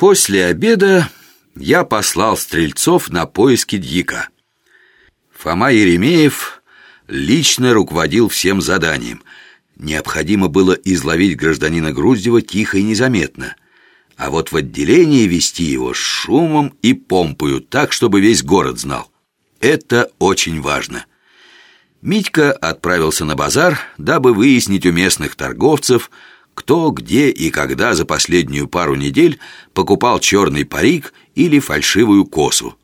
После обеда я послал стрельцов на поиски дьяка. Фома Еремеев лично руководил всем заданием. Необходимо было изловить гражданина Груздева тихо и незаметно, а вот в отделении вести его с шумом и помпою, так, чтобы весь город знал. Это очень важно. Митька отправился на базар, дабы выяснить у местных торговцев, кто, где и когда за последнюю пару недель покупал черный парик или фальшивую косу.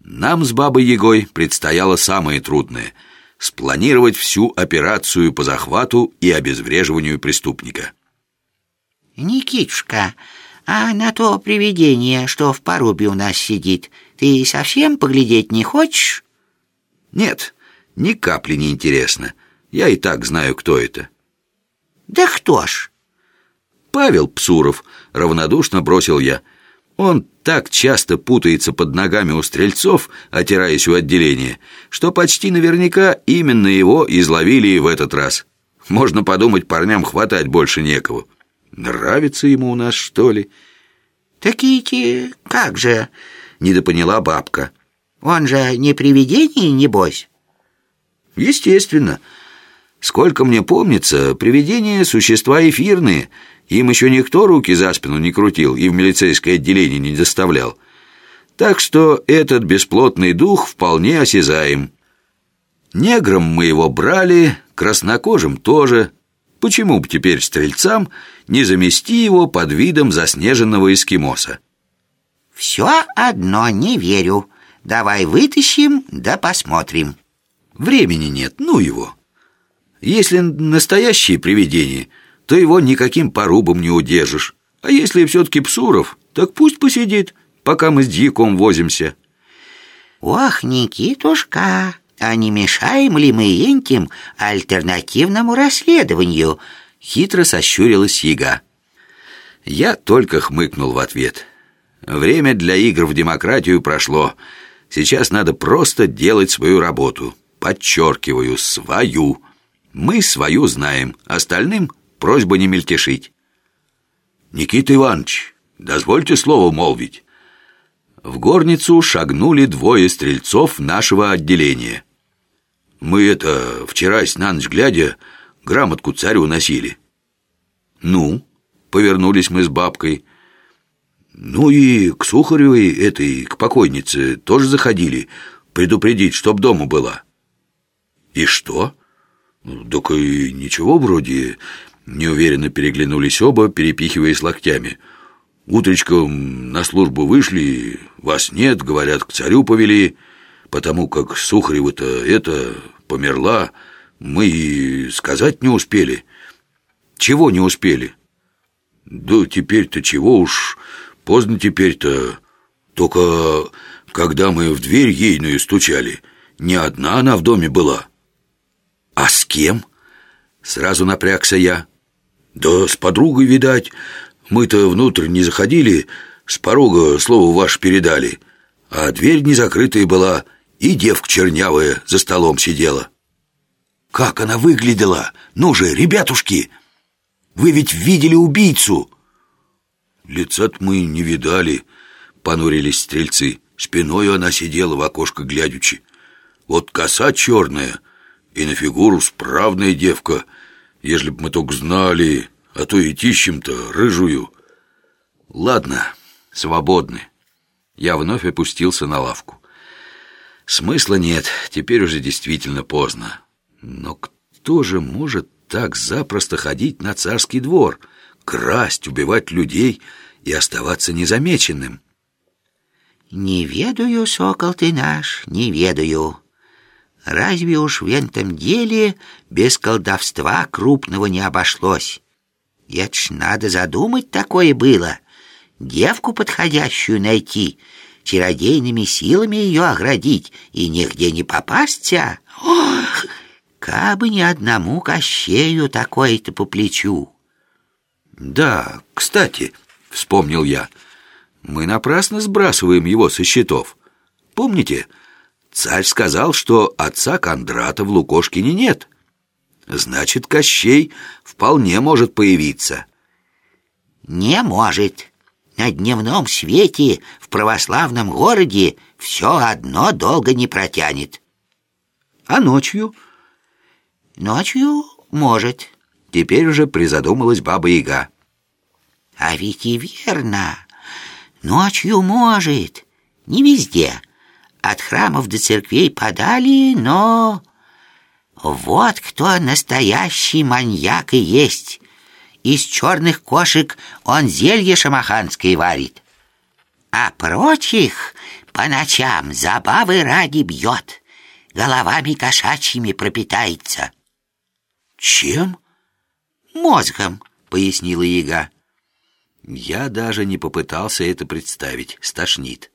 Нам с бабой Егой предстояло самое трудное — спланировать всю операцию по захвату и обезвреживанию преступника. «Никитушка, а на то привидение, что в порубе у нас сидит, ты совсем поглядеть не хочешь?» «Нет, ни капли не интересно. Я и так знаю, кто это». «Да кто ж?» «Павел Псуров», — равнодушно бросил я. «Он так часто путается под ногами у стрельцов, отираясь у отделения, что почти наверняка именно его изловили и в этот раз. Можно подумать, парням хватать больше некого. Нравится ему у нас, что ли?» «Такие-те, как же?» — недопоняла бабка. «Он же не привидение, небось?» «Естественно. Сколько мне помнится, привидения — существа эфирные — им еще никто руки за спину не крутил и в милицейское отделение не доставлял. Так что этот бесплотный дух вполне осязаем. Неграм мы его брали, краснокожим тоже. Почему бы теперь стрельцам не замести его под видом заснеженного эскимоса? «Все одно не верю. Давай вытащим, да посмотрим». «Времени нет, ну его. Если настоящие привидения...» то его никаким порубом не удержишь. А если все-таки Псуров, так пусть посидит, пока мы с дьяком возимся». «Ох, Никитушка, а не мешаем ли мы этим альтернативному расследованию?» Хитро сощурилась Яга. Я только хмыкнул в ответ. Время для игр в демократию прошло. Сейчас надо просто делать свою работу. Подчеркиваю, свою. Мы свою знаем, остальным Просьба не мельтешить. Никита Иванович, дозвольте слово молвить. В горницу шагнули двое стрельцов нашего отделения. Мы это вчера на ночь глядя грамотку царю носили. Ну, повернулись мы с бабкой. Ну и к Сухаревой этой, к покойнице, тоже заходили, предупредить, чтоб дома была. И что? Так и ничего вроде Неуверенно переглянулись оба, перепихиваясь локтями. Утречком на службу вышли, вас нет, говорят, к царю повели, потому как Сухарева-то это померла, мы и сказать не успели. Чего не успели? Да теперь-то чего уж, поздно теперь-то. Только когда мы в дверь ейную стучали, не одна она в доме была. Кем? Сразу напрягся я. «Да с подругой, видать. Мы-то внутрь не заходили, с порога слово ваше передали. А дверь не закрытая была, и девка чернявая за столом сидела». «Как она выглядела? Ну же, ребятушки! Вы ведь видели убийцу!» «Лица-то мы не видали», — понурились стрельцы. Спиною она сидела в окошко глядячи. Вот коса черная, и на фигуру справная девка — Ежели б мы только знали, а то и тищем-то рыжую. Ладно, свободны. Я вновь опустился на лавку. Смысла нет, теперь уже действительно поздно. Но кто же может так запросто ходить на царский двор, красть, убивать людей и оставаться незамеченным? «Не ведаю, сокол ты наш, не ведаю», Разве уж в этом деле без колдовства крупного не обошлось? Это ж надо задумать такое было. Девку подходящую найти, чародейными силами ее оградить и нигде не попасться. Ох, кабы ни одному кощею такое-то по плечу. Да, кстати, вспомнил я, мы напрасно сбрасываем его со счетов. Помните, Царь сказал, что отца Кондрата в Лукошкине нет. Значит, Кощей вполне может появиться. Не может. На дневном свете в православном городе все одно долго не протянет. А ночью? Ночью может. Теперь уже призадумалась Баба-Яга. А ведь и верно. Ночью может. Не везде. От храмов до церквей подали, но... Вот кто настоящий маньяк и есть. Из черных кошек он зелье шамаханское варит. А прочих по ночам забавы ради бьет. Головами кошачьими пропитается. Чем? Мозгом, пояснила яга. Я даже не попытался это представить. Стошнит.